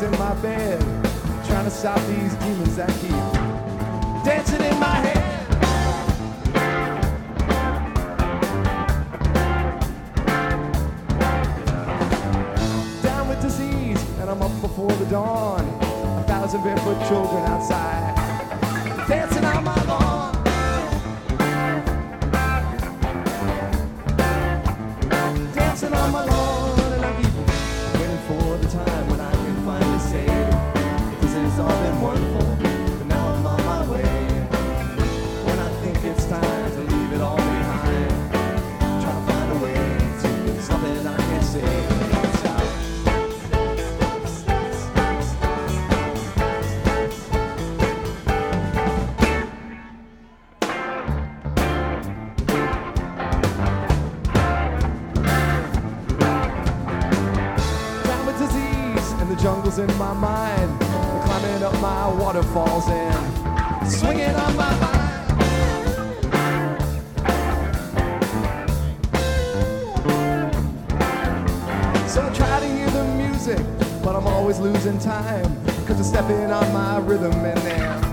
in my bed, trying to stop these demons that keep dancing in my in my mind. Climbing up my waterfalls and swinging on my mind. So I try to hear the music, but I'm always losing time. Cause I'm stepping on my rhythm and then